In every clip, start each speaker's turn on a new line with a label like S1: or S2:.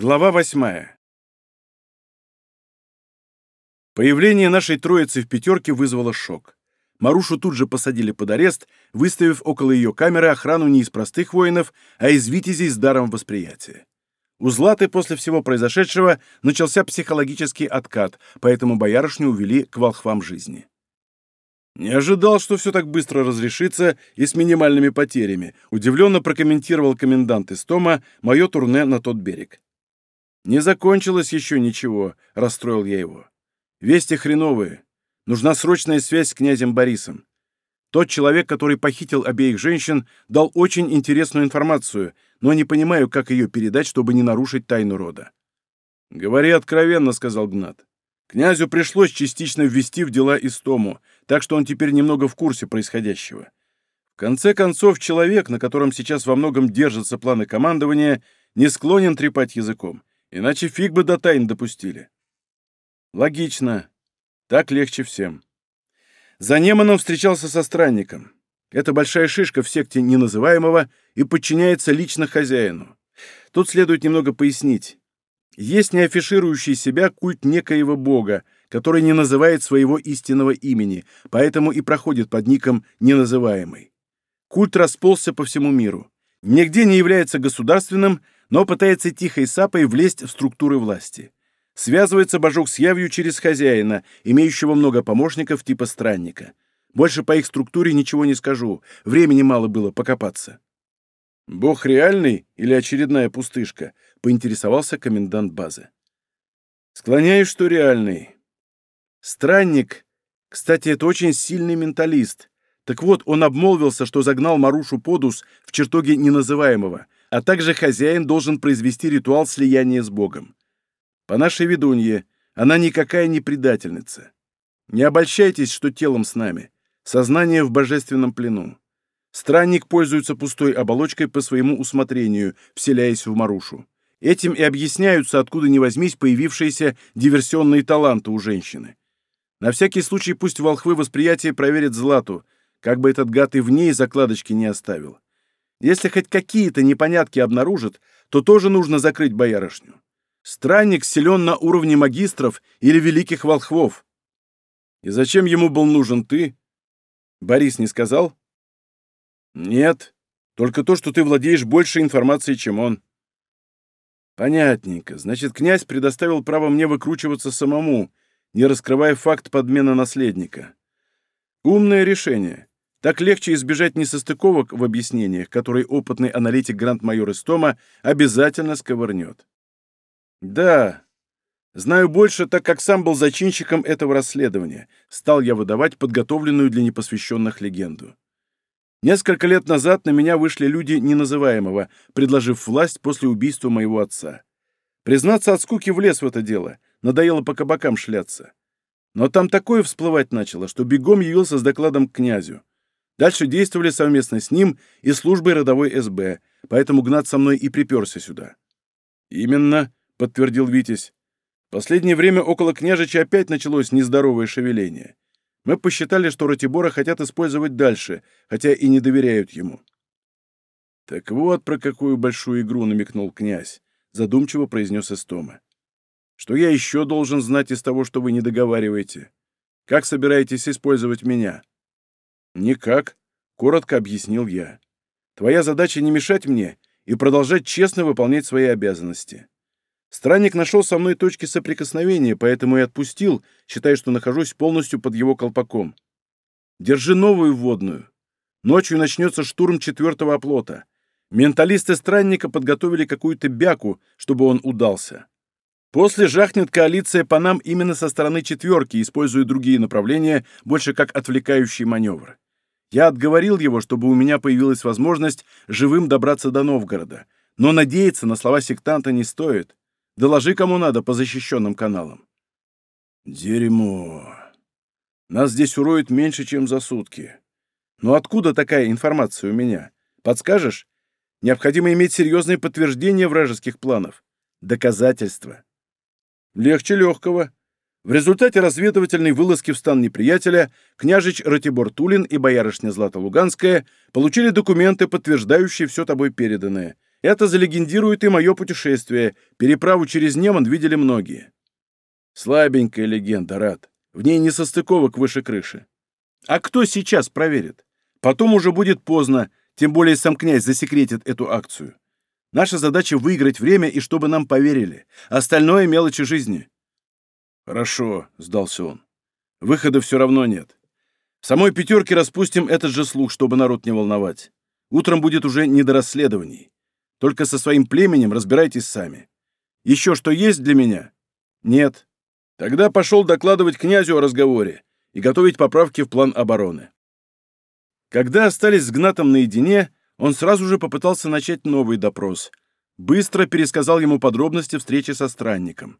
S1: Глава восьмая. Появление нашей троицы в пятерке вызвало шок. Марушу тут же посадили под арест, выставив около ее камеры охрану не из простых воинов, а из витязей с даром восприятия. У Златы после всего произошедшего начался психологический откат, поэтому боярышню увели к волхвам жизни. «Не ожидал, что все так быстро разрешится и с минимальными потерями», удивленно прокомментировал комендант Истома мое турне на тот берег. «Не закончилось еще ничего», — расстроил я его. «Вести хреновые. Нужна срочная связь с князем Борисом. Тот человек, который похитил обеих женщин, дал очень интересную информацию, но не понимаю, как ее передать, чтобы не нарушить тайну рода». «Говори откровенно», — сказал Гнат. «Князю пришлось частично ввести в дела Истому, так что он теперь немного в курсе происходящего. В конце концов, человек, на котором сейчас во многом держатся планы командования, не склонен трепать языком. Иначе фиг бы до тайн допустили. Логично. Так легче всем. За Неманом встречался со странником. Это большая шишка в секте неназываемого и подчиняется лично хозяину. Тут следует немного пояснить. Есть не афиширующий себя культ некоего бога, который не называет своего истинного имени, поэтому и проходит под ником «неназываемый». Культ расползся по всему миру. Нигде не является государственным, но пытается тихой сапой влезть в структуры власти. Связывается божок с явью через хозяина, имеющего много помощников типа странника. Больше по их структуре ничего не скажу, времени мало было покопаться. «Бог реальный или очередная пустышка?» — поинтересовался комендант базы. «Склоняюсь, что реальный. Странник, кстати, это очень сильный менталист. Так вот, он обмолвился, что загнал Марушу Подус в чертоге неназываемого — а также хозяин должен произвести ритуал слияния с Богом. По нашей ведунье, она никакая не предательница. Не обольщайтесь, что телом с нами. Сознание в божественном плену. Странник пользуется пустой оболочкой по своему усмотрению, вселяясь в Марушу. Этим и объясняются, откуда ни возьмись, появившиеся диверсионные таланты у женщины. На всякий случай пусть волхвы восприятия проверят Злату, как бы этот гад и в ней закладочки не оставил. Если хоть какие-то непонятки обнаружат, то тоже нужно закрыть боярышню. Странник силен на уровне магистров или великих волхвов. И зачем ему был нужен ты? Борис не сказал? Нет, только то, что ты владеешь больше информацией, чем он. Понятненько. Значит, князь предоставил право мне выкручиваться самому, не раскрывая факт подмены наследника. Умное решение. Так легче избежать несостыковок в объяснениях, которые опытный аналитик гранд-майор Истома обязательно сковырнет. Да, знаю больше, так как сам был зачинщиком этого расследования, стал я выдавать подготовленную для непосвященных легенду. Несколько лет назад на меня вышли люди неназываемого, предложив власть после убийства моего отца. Признаться, от скуки влез в это дело, надоело по кабакам шляться. Но там такое всплывать начало, что бегом явился с докладом к князю. Дальше действовали совместно с ним и службой родовой СБ, поэтому Гнат со мной и приперся сюда. «Именно», — подтвердил Витязь. «Последнее время около княжича опять началось нездоровое шевеление. Мы посчитали, что Ратибора хотят использовать дальше, хотя и не доверяют ему». «Так вот про какую большую игру намекнул князь», — задумчиво произнес Эстома. «Что я еще должен знать из того, что вы не договариваете? Как собираетесь использовать меня?» «Никак», — коротко объяснил я. «Твоя задача не мешать мне и продолжать честно выполнять свои обязанности. Странник нашел со мной точки соприкосновения, поэтому и отпустил, считая, что нахожусь полностью под его колпаком. Держи новую вводную. Ночью начнется штурм четвертого оплота. Менталисты странника подготовили какую-то бяку, чтобы он удался. После жахнет коалиция по нам именно со стороны четверки, используя другие направления, больше как отвлекающий маневр. Я отговорил его, чтобы у меня появилась возможность живым добраться до Новгорода. Но надеяться на слова сектанта не стоит. Доложи кому надо по защищенным каналам. Дерьмо. Нас здесь уроют меньше, чем за сутки. Но откуда такая информация у меня? Подскажешь? Необходимо иметь серьезные подтверждения вражеских планов. Доказательства. Легче легкого. В результате разведывательной вылазки в стан неприятеля княжич Ратибор Тулин и боярышня Злата Луганская получили документы, подтверждающие все тобой переданное. Это залегендирует и мое путешествие. Переправу через Неман видели многие. Слабенькая легенда, Рад. В ней не состыковок выше крыши. А кто сейчас проверит? Потом уже будет поздно, тем более сам князь засекретит эту акцию. Наша задача — выиграть время и чтобы нам поверили. Остальное — мелочи жизни. Хорошо, — сдался он. Выхода все равно нет. В самой пятерке распустим этот же слух, чтобы народ не волновать. Утром будет уже не до расследований. Только со своим племенем разбирайтесь сами. Еще что есть для меня? Нет. Тогда пошел докладывать князю о разговоре и готовить поправки в план обороны. Когда остались с Гнатом наедине, он сразу же попытался начать новый допрос. Быстро пересказал ему подробности встречи со странником.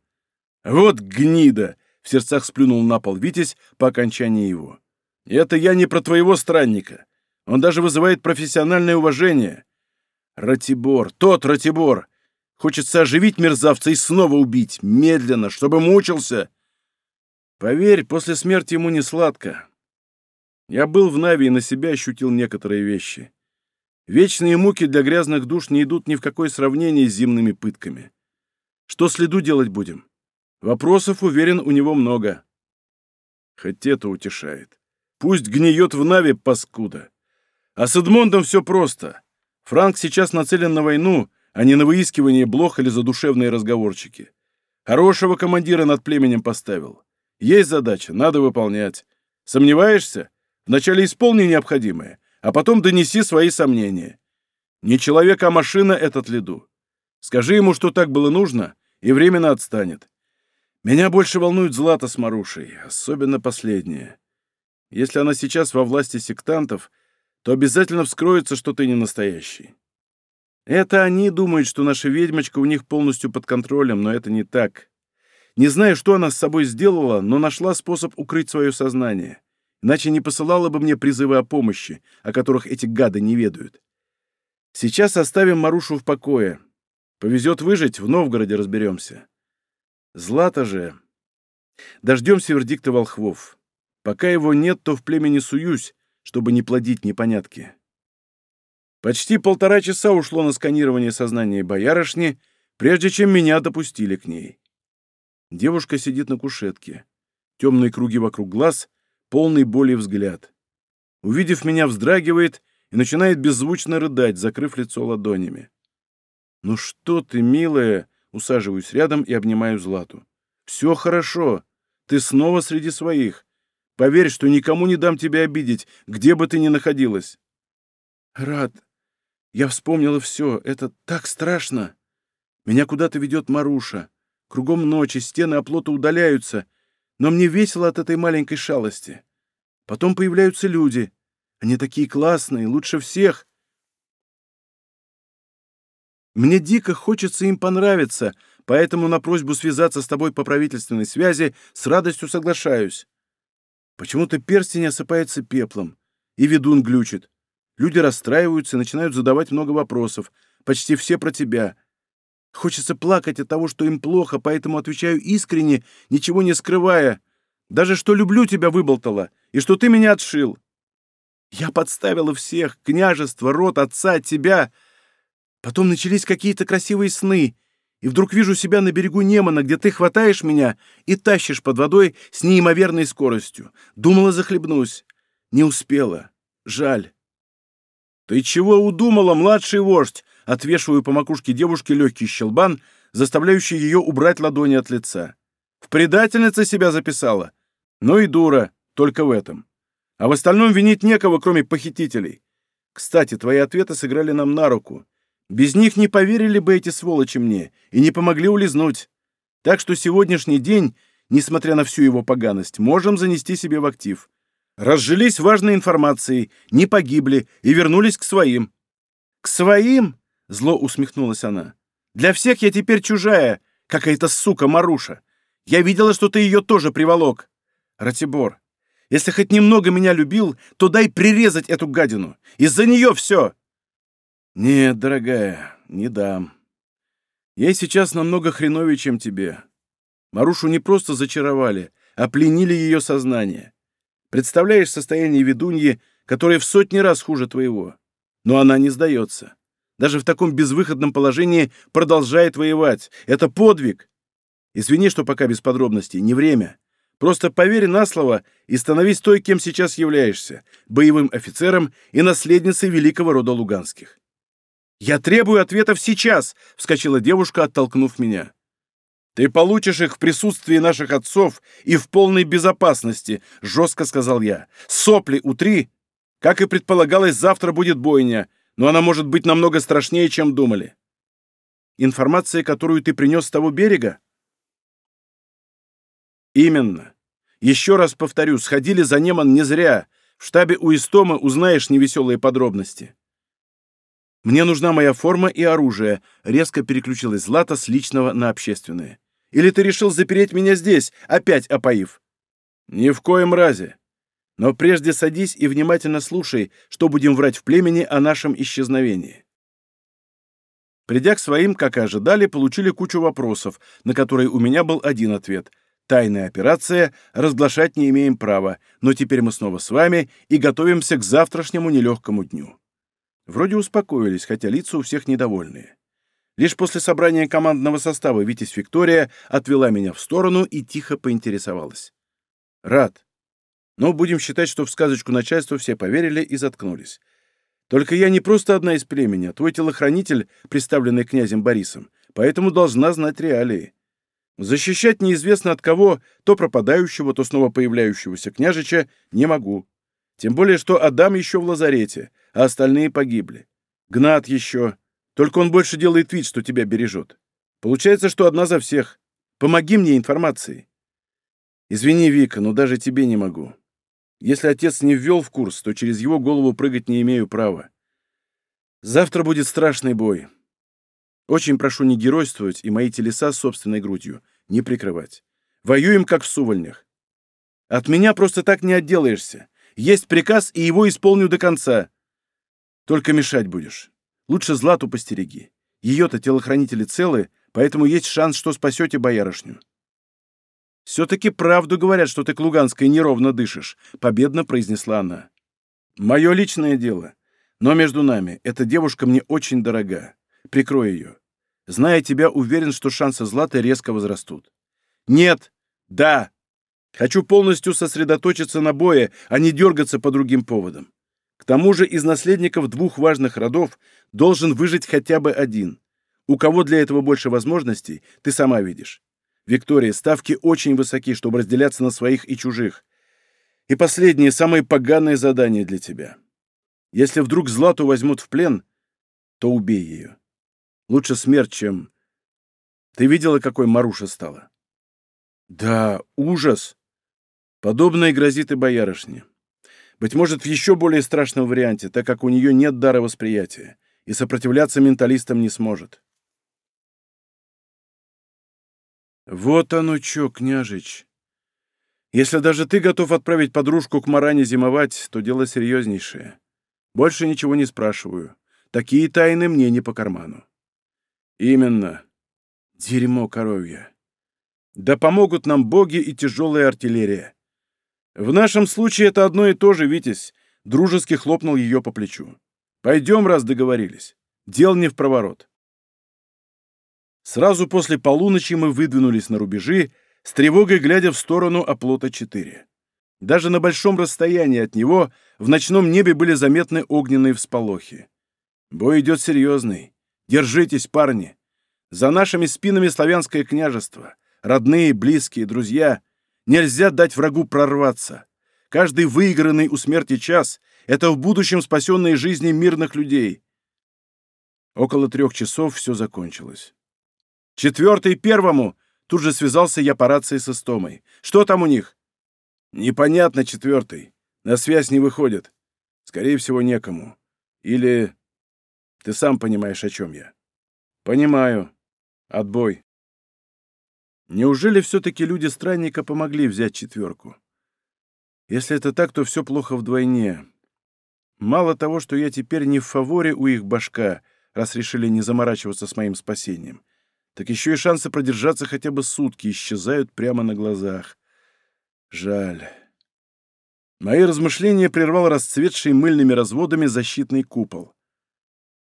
S1: «Вот гнида!» — в сердцах сплюнул на пол Витязь по окончании его. «Это я не про твоего странника. Он даже вызывает профессиональное уважение. Ратибор, тот Ратибор! Хочется оживить мерзавца и снова убить, медленно, чтобы мучился. Поверь, после смерти ему не сладко. Я был в Нави и на себя ощутил некоторые вещи. Вечные муки для грязных душ не идут ни в какое сравнение с зимними пытками. Что следу делать будем? Вопросов, уверен, у него много. Хоть это утешает. Пусть гниет в Нави, паскуда. А с Эдмондом все просто. Франк сейчас нацелен на войну, а не на выискивание блох или задушевные разговорчики. Хорошего командира над племенем поставил. Есть задача, надо выполнять. Сомневаешься? Вначале исполни необходимое, а потом донеси свои сомнения. Не человек, а машина этот лиду. Скажи ему, что так было нужно, и временно отстанет. Меня больше волнует Злата с Марушей, особенно последняя. Если она сейчас во власти сектантов, то обязательно вскроется, что ты не настоящий. Это они думают, что наша ведьмочка у них полностью под контролем, но это не так. Не знаю, что она с собой сделала, но нашла способ укрыть свое сознание. Иначе не посылала бы мне призывы о помощи, о которых эти гады не ведают. Сейчас оставим Марушу в покое. Повезет выжить, в Новгороде разберемся. Злата же... Дождемся вердикта волхвов. Пока его нет, то в племени суюсь, чтобы не плодить непонятки. Почти полтора часа ушло на сканирование сознания боярышни, прежде чем меня допустили к ней. Девушка сидит на кушетке. Темные круги вокруг глаз — полный боли взгляд. Увидев меня, вздрагивает и начинает беззвучно рыдать, закрыв лицо ладонями. «Ну что ты, милая!» — усаживаюсь рядом и обнимаю Злату. «Все хорошо. Ты снова среди своих. Поверь, что никому не дам тебя обидеть, где бы ты ни находилась». «Рад. Я вспомнила все. Это так страшно. Меня куда-то ведет Маруша. Кругом ночи, стены оплота удаляются но мне весело от этой маленькой шалости. Потом появляются люди. Они такие классные, лучше всех. Мне дико хочется им понравиться, поэтому на просьбу связаться с тобой по правительственной связи с радостью соглашаюсь. Почему-то перстень осыпается пеплом, и ведун глючит. Люди расстраиваются начинают задавать много вопросов, почти все про тебя — Хочется плакать от того, что им плохо, поэтому отвечаю искренне, ничего не скрывая. Даже что люблю тебя выболтала, и что ты меня отшил. Я подставила всех, княжество, род, отца, тебя. Потом начались какие-то красивые сны, и вдруг вижу себя на берегу Немана, где ты хватаешь меня и тащишь под водой с неимоверной скоростью. Думала, захлебнусь. Не успела. Жаль. «Ты чего удумала, младший вождь?» Отвешиваю по макушке девушки легкий щелбан, заставляющий ее убрать ладони от лица. В предательнице себя записала. Ну и дура, только в этом. А в остальном винить некого, кроме похитителей. Кстати, твои ответы сыграли нам на руку. Без них не поверили бы эти сволочи мне и не помогли улизнуть. Так что сегодняшний день, несмотря на всю его поганость, можем занести себе в актив. Разжились важной информацией, не погибли и вернулись к своим. К своим? Зло усмехнулась она. «Для всех я теперь чужая, какая-то сука Маруша. Я видела, что ты ее тоже приволок. Ратибор, если хоть немного меня любил, то дай прирезать эту гадину. Из-за нее все!» «Нет, дорогая, не дам. Ей сейчас намного хреновее, чем тебе. Марушу не просто зачаровали, а пленили ее сознание. Представляешь состояние ведуньи, которое в сотни раз хуже твоего. Но она не сдается. Даже в таком безвыходном положении продолжает воевать. Это подвиг. Извини, что пока без подробностей, не время. Просто поверь на слово и становись той, кем сейчас являешься, боевым офицером и наследницей великого рода Луганских. «Я требую ответов сейчас!» — вскочила девушка, оттолкнув меня. «Ты получишь их в присутствии наших отцов и в полной безопасности», — жестко сказал я. «Сопли утри! Как и предполагалось, завтра будет бойня, но она может быть намного страшнее, чем думали». «Информация, которую ты принес с того берега?» Именно. Еще раз повторю, сходили за Неман не зря. В штабе у Истома узнаешь невеселые подробности. Мне нужна моя форма и оружие, резко переключилась Злата с личного на общественное. Или ты решил запереть меня здесь, опять опоив? Ни в коем разе. Но прежде садись и внимательно слушай, что будем врать в племени о нашем исчезновении. Придя к своим, как и ожидали, получили кучу вопросов, на которые у меня был один ответ. Тайная операция, разглашать не имеем права, но теперь мы снова с вами и готовимся к завтрашнему нелегкому дню. Вроде успокоились, хотя лица у всех недовольные. Лишь после собрания командного состава Витязь Виктория отвела меня в сторону и тихо поинтересовалась. «Рад. Но будем считать, что в сказочку начальства все поверили и заткнулись. Только я не просто одна из племени, а твой телохранитель, представленный князем Борисом, поэтому должна знать реалии. Защищать неизвестно от кого, то пропадающего, то снова появляющегося княжича, не могу. Тем более, что Адам еще в лазарете, а остальные погибли. Гнат еще. Только он больше делает вид, что тебя бережет. Получается, что одна за всех. Помоги мне информацией. Извини, Вика, но даже тебе не могу. Если отец не ввел в курс, то через его голову прыгать не имею права. Завтра будет страшный бой. Очень прошу не геройствовать и мои телеса собственной грудью не прикрывать. Воюем, как в сувольнях. От меня просто так не отделаешься. Есть приказ, и его исполню до конца. Только мешать будешь. Лучше Злату постереги. Ее-то телохранители целы, поэтому есть шанс, что спасете боярышню. «Все-таки правду говорят, что ты к Луганской неровно дышишь», — победно произнесла она. «Мое личное дело. Но между нами, эта девушка мне очень дорога. Прикрой ее. Зная тебя, уверен, что шансы Златы резко возрастут. Нет. Да. Хочу полностью сосредоточиться на бое, а не дергаться по другим поводам. К тому же из наследников двух важных родов должен выжить хотя бы один. У кого для этого больше возможностей, ты сама видишь. Виктория, ставки очень высоки, чтобы разделяться на своих и чужих. И последнее, самое поганое задание для тебя. Если вдруг Злату возьмут в плен, то убей ее. Лучше смерть, чем... Ты видела, какой Маруша стала? Да, ужас. Подобное грозит и боярышне. Быть может, в еще более страшном варианте, так как у нее нет дара восприятия, и сопротивляться менталистам не сможет. Вот оно чё, княжич. Если даже ты готов отправить подружку к Маране зимовать, то дело серьезнейшее. Больше ничего не спрашиваю. Такие тайны мне не по карману. Именно. Дерьмо коровье. Да помогут нам боги и тяжелая артиллерия. В нашем случае это одно и то же, Витязь. Дружески хлопнул ее по плечу. Пойдем, раз договорились. Дел не в проворот. Сразу после полуночи мы выдвинулись на рубежи, с тревогой глядя в сторону оплота 4. Даже на большом расстоянии от него в ночном небе были заметны огненные всполохи. Бой идет серьезный. Держитесь, парни! За нашими спинами славянское княжество. Родные, близкие, друзья. Нельзя дать врагу прорваться. Каждый выигранный у смерти час — это в будущем спасенные жизни мирных людей. Около трех часов все закончилось. «Четвертый первому!» — тут же связался я по рации с Истомой. «Что там у них?» «Непонятно, четвертый. На связь не выходит. Скорее всего, некому. Или ты сам понимаешь, о чем я. Понимаю. Отбой. Неужели все-таки люди странника помогли взять четверку? Если это так, то все плохо вдвойне. Мало того, что я теперь не в фаворе у их башка, раз решили не заморачиваться с моим спасением, так еще и шансы продержаться хотя бы сутки исчезают прямо на глазах. Жаль. Мои размышления прервал расцветший мыльными разводами защитный купол.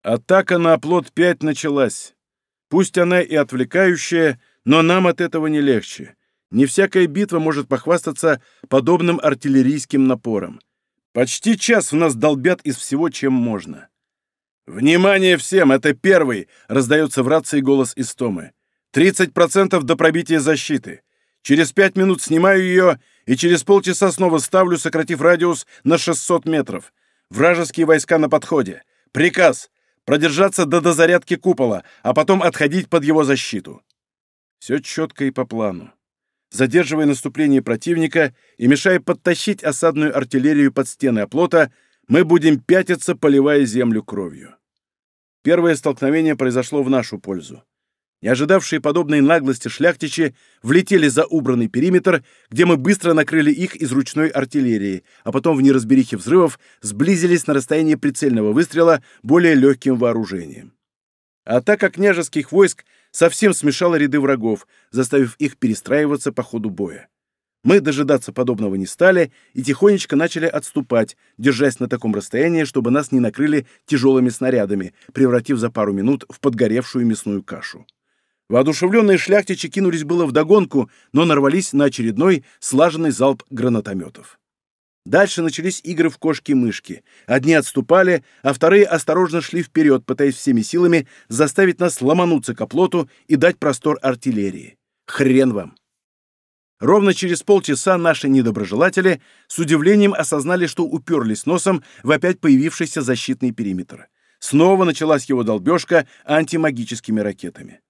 S1: Атака на оплот 5 началась. Пусть она и отвлекающая, но нам от этого не легче. Не всякая битва может похвастаться подобным артиллерийским напором. Почти час в нас долбят из всего, чем можно. «Внимание всем! Это первый!» — раздается в рации голос Истомы. «30% до пробития защиты. Через пять минут снимаю ее и через полчаса снова ставлю, сократив радиус на 600 метров. Вражеские войска на подходе. Приказ — продержаться до дозарядки купола, а потом отходить под его защиту». Все четко и по плану. Задерживая наступление противника и мешая подтащить осадную артиллерию под стены оплота, мы будем пятиться, поливая землю кровью. Первое столкновение произошло в нашу пользу. Не ожидавшие подобной наглости шляхтичи влетели за убранный периметр, где мы быстро накрыли их из ручной артиллерии, а потом в неразберихе взрывов сблизились на расстояние прицельного выстрела более легким вооружением. Атака княжеских войск совсем смешала ряды врагов, заставив их перестраиваться по ходу боя. Мы дожидаться подобного не стали и тихонечко начали отступать, держась на таком расстоянии, чтобы нас не накрыли тяжелыми снарядами, превратив за пару минут в подгоревшую мясную кашу. Воодушевленные шляхтичи кинулись было вдогонку, но нарвались на очередной слаженный залп гранатометов. Дальше начались игры в кошки-мышки. Одни отступали, а вторые осторожно шли вперед, пытаясь всеми силами заставить нас ломануться к оплоту и дать простор артиллерии. Хрен вам! Ровно через полчаса наши недоброжелатели с удивлением осознали, что уперлись носом в опять появившийся защитный периметр. Снова началась его долбежка антимагическими ракетами.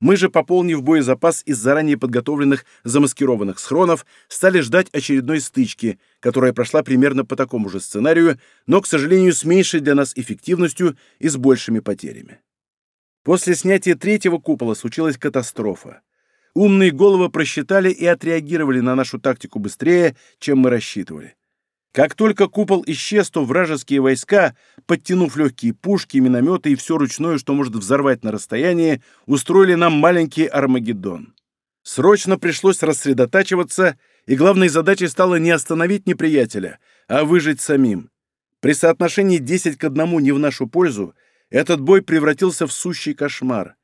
S1: Мы же, пополнив боезапас из заранее подготовленных замаскированных схронов, стали ждать очередной стычки, которая прошла примерно по такому же сценарию, но, к сожалению, с меньшей для нас эффективностью и с большими потерями. После снятия третьего купола случилась катастрофа. Умные головы просчитали и отреагировали на нашу тактику быстрее, чем мы рассчитывали. Как только купол исчез, то вражеские войска, подтянув легкие пушки, минометы и все ручное, что может взорвать на расстоянии, устроили нам маленький Армагеддон. Срочно пришлось рассредотачиваться, и главной задачей стало не остановить неприятеля, а выжить самим. При соотношении 10 к 1 не в нашу пользу этот бой превратился в сущий кошмар.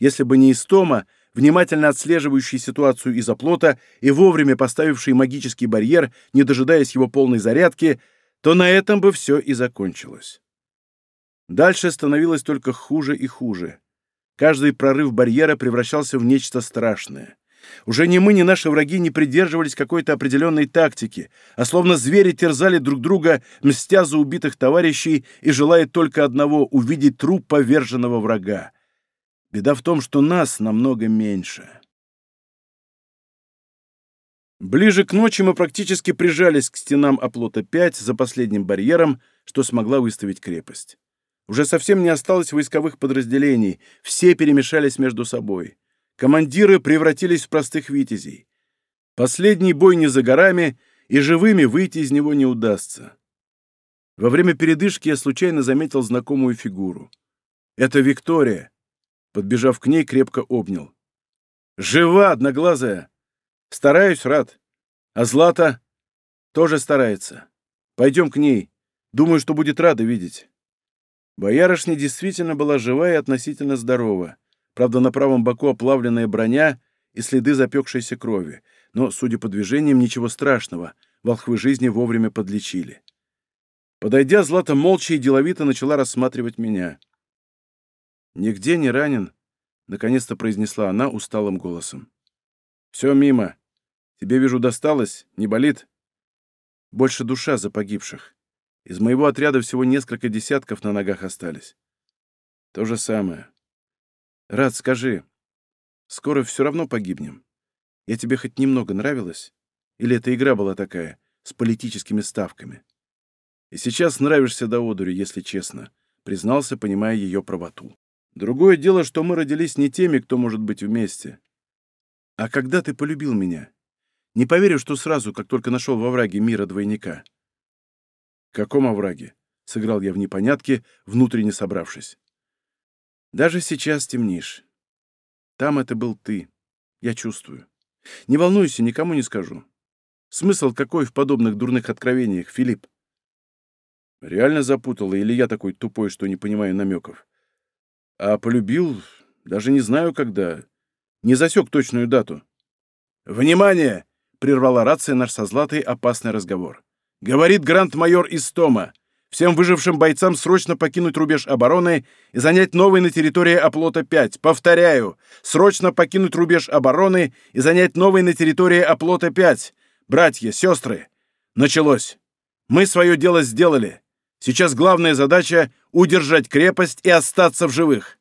S1: Если бы не Истома, внимательно отслеживающий ситуацию из оплота и вовремя поставивший магический барьер, не дожидаясь его полной зарядки, то на этом бы все и закончилось. Дальше становилось только хуже и хуже. Каждый прорыв барьера превращался в нечто страшное. Уже ни мы, ни наши враги не придерживались какой-то определенной тактики, а словно звери терзали друг друга, мстя за убитых товарищей и желая только одного — увидеть труп поверженного врага. Беда в том, что нас намного меньше. Ближе к ночи мы практически прижались к стенам оплота 5 за последним барьером, что смогла выставить крепость. Уже совсем не осталось войсковых подразделений, все перемешались между собой. Командиры превратились в простых витязей. Последний бой не за горами, и живыми выйти из него не удастся. Во время передышки я случайно заметил знакомую фигуру. Это Виктория, Подбежав к ней, крепко обнял. «Жива, одноглазая! Стараюсь, рад. А Злата тоже старается. Пойдем к ней. Думаю, что будет рада видеть». Боярышня действительно была жива и относительно здорова. Правда, на правом боку оплавленная броня и следы запекшейся крови. Но, судя по движениям, ничего страшного. Волхвы жизни вовремя подлечили. Подойдя, Злата молча и деловито начала рассматривать меня. «Нигде не ранен», — наконец-то произнесла она усталым голосом. «Все мимо. Тебе, вижу, досталось. Не болит?» «Больше душа за погибших. Из моего отряда всего несколько десятков на ногах остались. То же самое. Рад, скажи, скоро все равно погибнем. Я тебе хоть немного нравилась? Или эта игра была такая, с политическими ставками? И сейчас нравишься до одури, если честно», — признался, понимая ее правоту. Другое дело, что мы родились не теми, кто может быть вместе. А когда ты полюбил меня? Не поверю, что сразу, как только нашел во враге мира двойника. В каком овраге? Сыграл я в непонятке, внутренне собравшись. Даже сейчас темнишь. Там это был ты. Я чувствую. Не волнуйся, никому не скажу. Смысл какой в подобных дурных откровениях, Филипп? Реально запутала, или я такой тупой, что не понимаю намеков? А полюбил, даже не знаю когда. Не засек точную дату. «Внимание!» — прервала рация наш со Златой опасный разговор. «Говорит гранд-майор Истома. Всем выжившим бойцам срочно покинуть рубеж обороны и занять новый на территории Оплота-5. Повторяю, срочно покинуть рубеж обороны и занять новый на территории Оплота-5. Братья, сестры, началось. Мы свое дело сделали. Сейчас главная задача — удержать крепость и остаться в живых.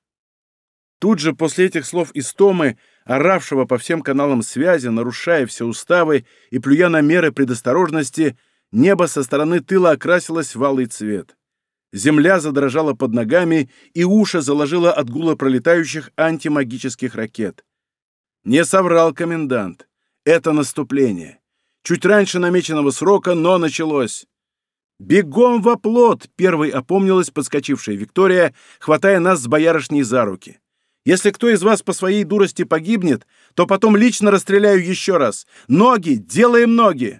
S1: Тут же после этих слов Истомы, оравшего по всем каналам связи, нарушая все уставы и плюя на меры предосторожности, небо со стороны тыла окрасилось в алый цвет. Земля задрожала под ногами, и уши заложила от гула пролетающих антимагических ракет. Не соврал комендант. Это наступление. Чуть раньше намеченного срока, но началось. «Бегом в оплот!» — первой опомнилась подскочившая Виктория, хватая нас с боярышней за руки. «Если кто из вас по своей дурости погибнет, то потом лично расстреляю еще раз. Ноги! Делаем ноги!»